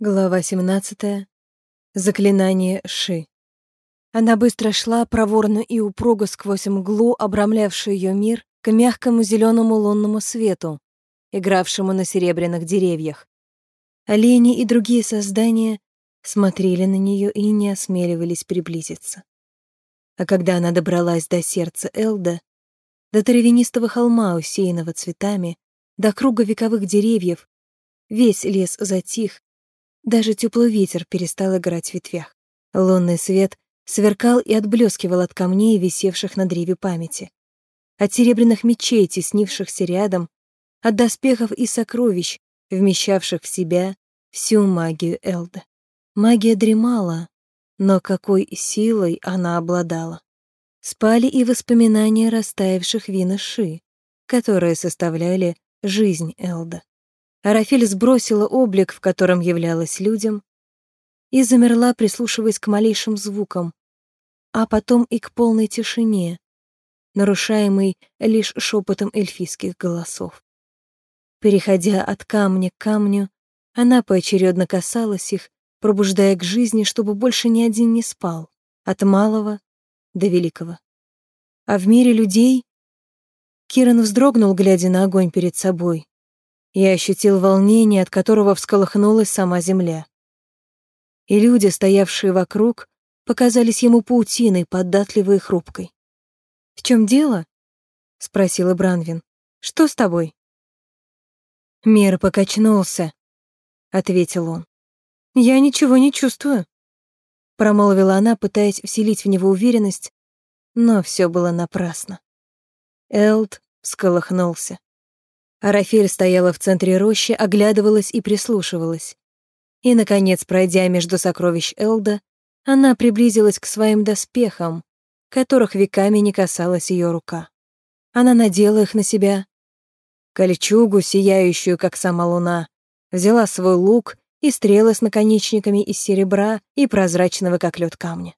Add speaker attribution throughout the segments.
Speaker 1: Глава 17. Заклинание Ши. Она быстро шла проворно и упруго сквозь мглу, обрамлявшую ее мир, к мягкому зеленому лунному свету, игравшему на серебряных деревьях. Олени и другие создания смотрели на нее и не осмеливались приблизиться. А когда она добралась до сердца Элда, до травянистого холма, усеянного цветами, до круга вековых деревьев, весь лес затих, даже теплый ветер перестал играть в ветвях. Лунный свет сверкал и отблескивал от камней, висевших на древе памяти. От серебряных мечей, теснившихся рядом, от доспехов и сокровищ, вмещавших в себя всю магию Элда. Магия дремала, но какой силой она обладала. Спали и воспоминания растаявших виноши, которые составляли жизнь Элда. Арафель сбросила облик, в котором являлась людям, и замерла, прислушиваясь к малейшим звукам, а потом и к полной тишине, нарушаемой лишь шепотом эльфийских голосов. Переходя от камня к камню, она поочередно касалась их, пробуждая к жизни, чтобы больше ни один не спал, от малого до великого. А в мире людей Киран вздрогнул, глядя на огонь перед собой, я ощутил волнение, от которого всколыхнулась сама земля. И люди, стоявшие вокруг, показались ему паутиной, податливой и хрупкой. «В чем дело?» — спросила Бранвин. «Что с тобой?» «Мир покачнулся», — ответил он. «Я ничего не чувствую», — промолвила она, пытаясь вселить в него уверенность, но все было напрасно. Элд всколыхнулся. Арафель стояла в центре рощи, оглядывалась и прислушивалась. И, наконец, пройдя между сокровищ Элда, она приблизилась к своим доспехам, которых веками не касалась ее рука. Она надела их на себя, кольчугу, сияющую, как сама луна, взяла свой лук и стрелы с наконечниками из серебра и прозрачного, как лед камня.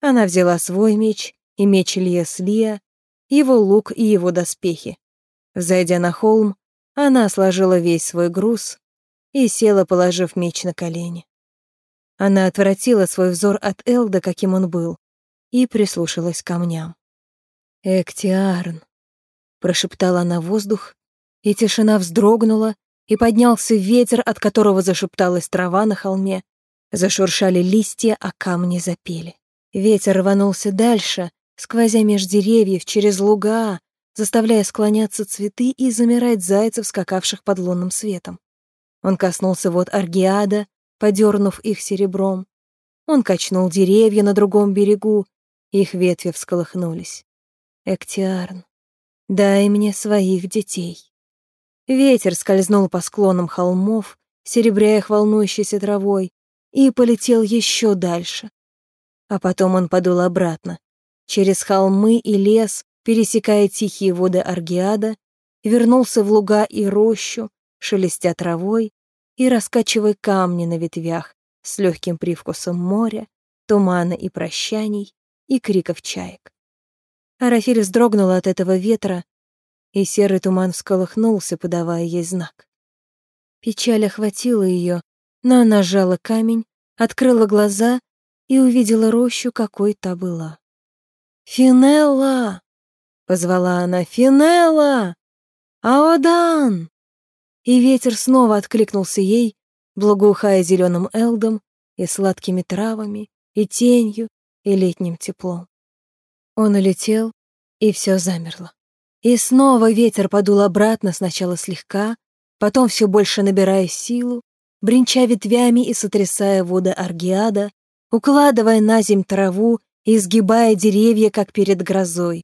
Speaker 1: Она взяла свой меч и меч Лия Слия, его лук и его доспехи. Зайдя на холм, она сложила весь свой груз и села, положив меч на колени. Она отвратила свой взор от Элда, каким он был, и прислушалась к камням. «Эктиарн», — прошептала она воздух, и тишина вздрогнула, и поднялся ветер, от которого зашепталась трава на холме, зашуршали листья, а камни запели. Ветер рванулся дальше, сквозя меж деревьев, через луга, заставляя склоняться цветы и замирать зайцев, скакавших под лунным светом. Он коснулся вот Аргиада, подернув их серебром. Он качнул деревья на другом берегу, их ветви всколыхнулись. Эктиарн, дай мне своих детей. Ветер скользнул по склонам холмов, серебря их волнующейся травой, и полетел еще дальше. А потом он подул обратно, через холмы и лес, пересекая тихие воды Аргиада, вернулся в луга и рощу, шелестя травой и раскачивая камни на ветвях с легким привкусом моря, тумана и прощаний, и криков чаек. Арафель вздрогнула от этого ветра, и серый туман всколыхнулся, подавая ей знак. Печаль охватила ее, но она сжала камень, открыла глаза и увидела рощу, какой та была. «Финелла!» Позвала она «Финелла! Аодан!» И ветер снова откликнулся ей, благоухая зеленым элдом и сладкими травами, и тенью, и летним теплом. Он улетел, и все замерло. И снова ветер подул обратно, сначала слегка, потом все больше набирая силу, бренча ветвями и сотрясая воды Аргиада, укладывая на земь траву и изгибая деревья, как перед грозой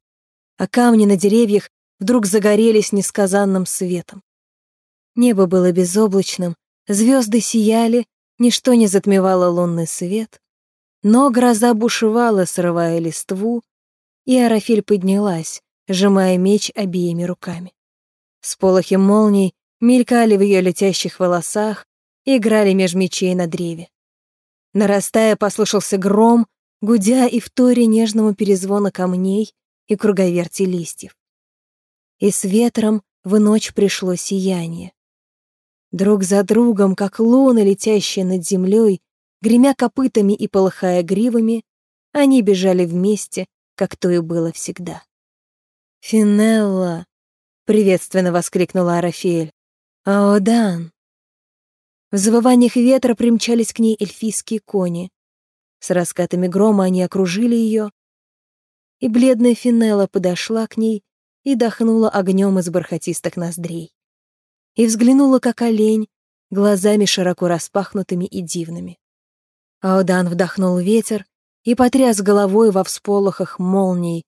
Speaker 1: а камни на деревьях вдруг загорелись несказанным светом. Небо было безоблачным, звезды сияли, ничто не затмевало лунный свет, но гроза бушевала, срывая листву, и Арафель поднялась, сжимая меч обеими руками. Сполохи молний мелькали в ее летящих волосах, играли меж мечей на древе. Нарастая, послышался гром, гудя и в торе нежному перезвону камней, и круговерти листьев. И с ветром в ночь пришло сияние. Друг за другом, как луны, летящие над землей, гремя копытами и полыхая гривами, они бежали вместе, как то и было всегда. «Финелла!» — приветственно воскликнула Арафель. «Аодан!» В завываниях ветра примчались к ней эльфийские кони. С раскатами грома они окружили ее, и бледная Финелла подошла к ней и дохнула огнем из бархатистых ноздрей. И взглянула, как олень, глазами широко распахнутыми и дивными. Аодан вдохнул ветер и потряс головой во всполохах молний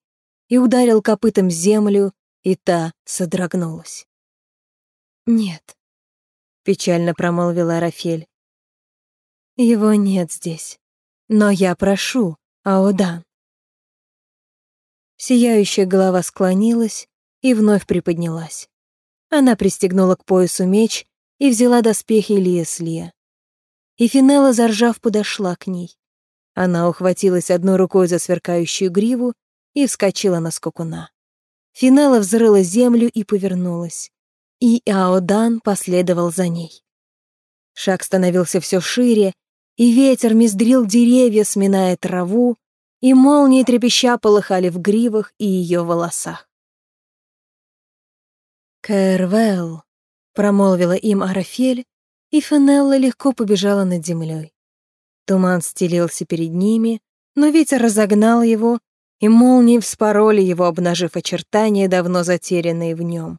Speaker 1: и ударил копытом землю, и та содрогнулась. «Нет», — печально промолвила Рафель. «Его нет здесь. Но я прошу, Аодан». Сияющая голова склонилась и вновь приподнялась. Она пристегнула к поясу меч и взяла доспехи Лия И Финелла, заржав, подошла к ней. Она ухватилась одной рукой за сверкающую гриву и вскочила на скокуна. Финелла взрыла землю и повернулась. И Аодан последовал за ней. Шаг становился все шире, и ветер мездрил деревья, сминая траву, и молнии трепеща полыхали в гривах и ее волосах. «Кэрвелл», — промолвила им Арафель, и Фенелла легко побежала над землей. Туман стелился перед ними, но ветер разогнал его, и молнии вспороли его, обнажив очертания, давно затерянные в нем,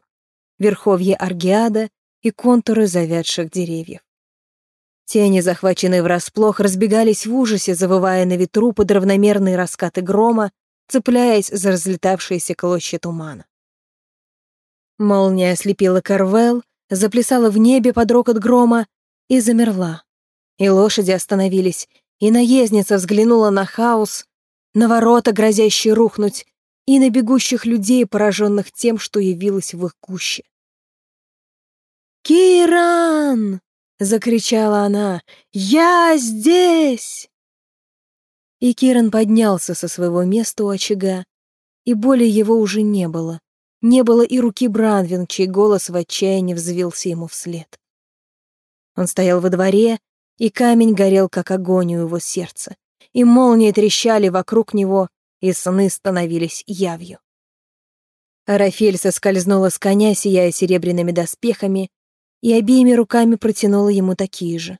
Speaker 1: верховье Аргиада и контуры завядших деревьев. Тени, захваченные врасплох, разбегались в ужасе, завывая на ветру под равномерные раскаты грома, цепляясь за разлетавшиеся клочья тумана. Молния ослепила Карвел, заплясала в небе под рокот грома и замерла. И лошади остановились, и наездница взглянула на хаос, на ворота, грозящие рухнуть, и на бегущих людей, пораженных тем, что явилось в их гуще. «Киран!» — закричала она. «Я здесь!» И Киран поднялся со своего места у очага, и боли его уже не было. Не было и руки Бранвин, чей голос в отчаянии взвился ему вслед. Он стоял во дворе, и камень горел, как огонь у его сердца, и молнии трещали вокруг него, и сны становились явью. Арафель соскользнула с коня, сияя серебряными доспехами, и обеими руками протянула ему такие же.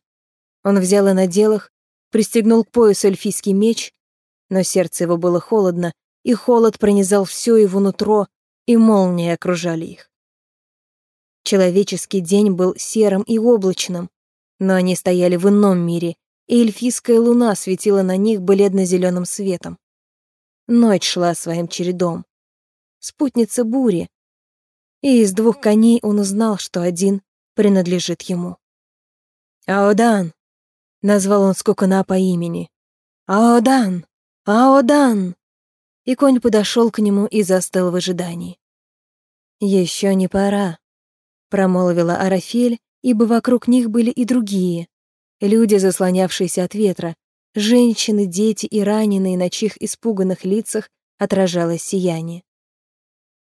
Speaker 1: Он взял и надел их, пристегнул к поясу эльфийский меч, но сердце его было холодно, и холод пронизал все его нутро, и молнии окружали их. Человеческий день был серым и облачным, но они стояли в ином мире, и эльфийская луна светила на них бледно-зеленым светом. Ночь шла своим чередом. Спутница бури. И из двух коней он узнал, что один принадлежит ему. «Аодан!» — назвал он скукуна по имени. «Аодан! Аодан!» и конь подошел к нему и застыл в ожидании. «Еще не пора», — промолвила Арафель, ибо вокруг них были и другие, люди, заслонявшиеся от ветра, женщины, дети и раненые, на чьих испуганных лицах отражалось сияние.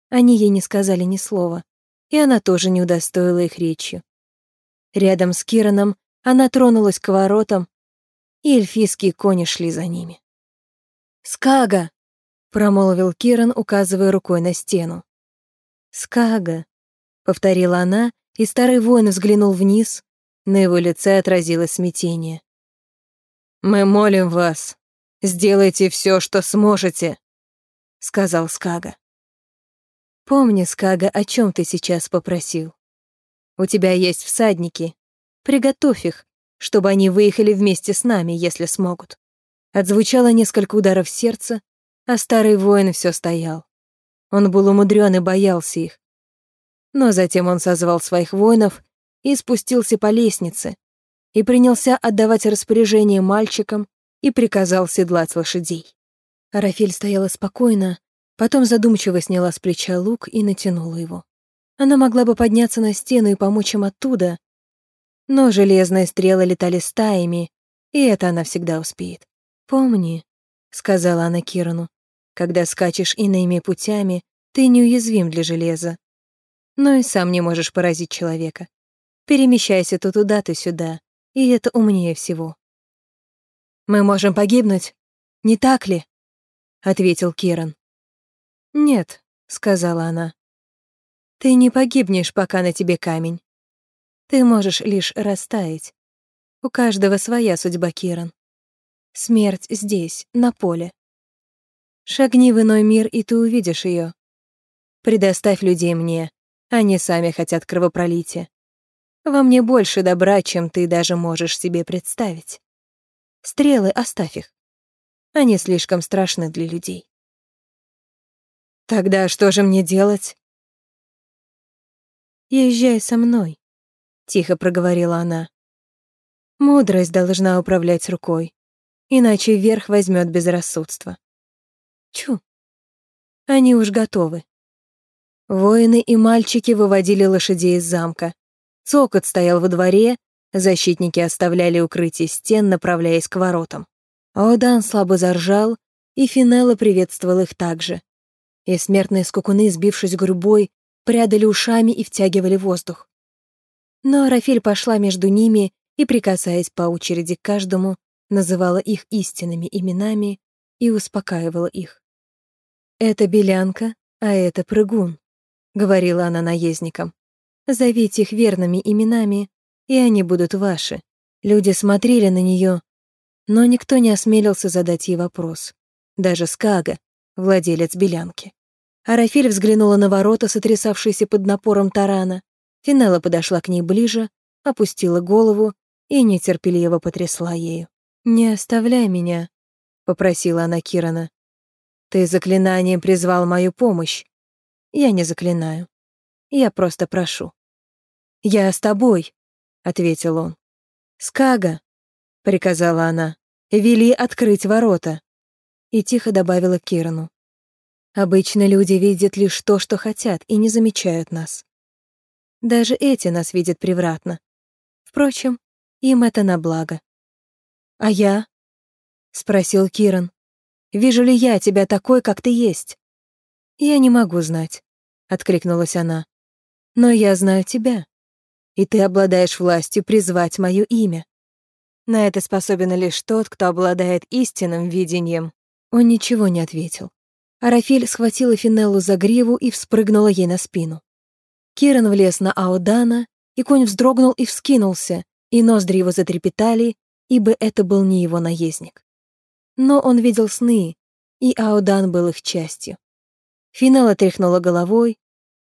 Speaker 1: Они ей не сказали ни слова, и она тоже не удостоила их речью. Рядом с Кираном она тронулась к воротам, и эльфийские кони шли за ними. «Скага!» промолвил Киран, указывая рукой на стену. «Скага», — повторила она, и старый воин взглянул вниз, на его лице отразилось смятение. «Мы молим вас, сделайте все, что сможете», — сказал Скага. «Помни, Скага, о чем ты сейчас попросил. У тебя есть всадники. Приготовь их, чтобы они выехали вместе с нами, если смогут». Отзвучало несколько ударов сердца, а старый воин все стоял. Он был умудрен и боялся их. Но затем он созвал своих воинов и спустился по лестнице, и принялся отдавать распоряжение мальчикам и приказал седлать лошадей. Рафель стояла спокойно, потом задумчиво сняла с плеча лук и натянула его. Она могла бы подняться на стену и помочь им оттуда, но железные стрелы летали стаями, и это она всегда успеет. «Помни», — сказала она Кирану, когда скачешь иными путями, ты неуязвим для железа. Но и сам не можешь поразить человека. Перемещайся то туда, то сюда, и это умнее всего. «Мы можем погибнуть, не так ли?» — ответил Киран. «Нет», — сказала она. «Ты не погибнешь, пока на тебе камень. Ты можешь лишь растаять. У каждого своя судьба, Киран. Смерть здесь, на поле. Шагни в иной мир, и ты увидишь ее. Предоставь людей мне, они сами хотят кровопролития. Во мне больше добра, чем ты даже можешь себе представить. Стрелы оставь их. Они слишком страшны для людей. Тогда что же мне делать? Езжай со мной, тихо проговорила она. Мудрость должна управлять рукой, иначе верх возьмет безрассудство. Чу. Они уж готовы. Воины и мальчики выводили лошадей из замка. Цокот стоял во дворе, защитники оставляли укрытие стен, направляясь к воротам. Одан слабо заржал, и Финелла приветствовал их также. И смертные скукуны, сбившись гурьбой, прядали ушами и втягивали воздух. Но Рафиль пошла между ними и, прикасаясь по очереди к каждому, называла их истинными именами и успокаивала их. «Это белянка, а это прыгун», — говорила она наездникам. «Зовите их верными именами, и они будут ваши». Люди смотрели на нее, но никто не осмелился задать ей вопрос. Даже Скага, владелец белянки. Арафель взглянула на ворота, сотрясавшиеся под напором тарана. Финелла подошла к ней ближе, опустила голову и нетерпеливо потрясла ею. «Не оставляй меня», — попросила она Кирана. «Ты заклинанием призвал мою помощь. Я не заклинаю. Я просто прошу». «Я с тобой», — ответил он. «Скага», — приказала она, — «вели открыть ворота». И тихо добавила Кирану. «Обычно люди видят лишь то, что хотят, и не замечают нас. Даже эти нас видят превратно. Впрочем, им это на благо. «А я?» — спросил Киран. «Вижу ли я тебя такой, как ты есть?» «Я не могу знать», — откликнулась она. «Но я знаю тебя, и ты обладаешь властью призвать моё имя. На это способен лишь тот, кто обладает истинным видением». Он ничего не ответил. Арафель схватила Финеллу за гриву и вспрыгнула ей на спину. Киран влез на Аудана, и конь вздрогнул и вскинулся, и ноздри его затрепетали, ибо это был не его наездник. Но он видел сны, и Аудан был их частью. Финала тряхнула головой,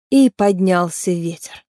Speaker 1: и поднялся ветер.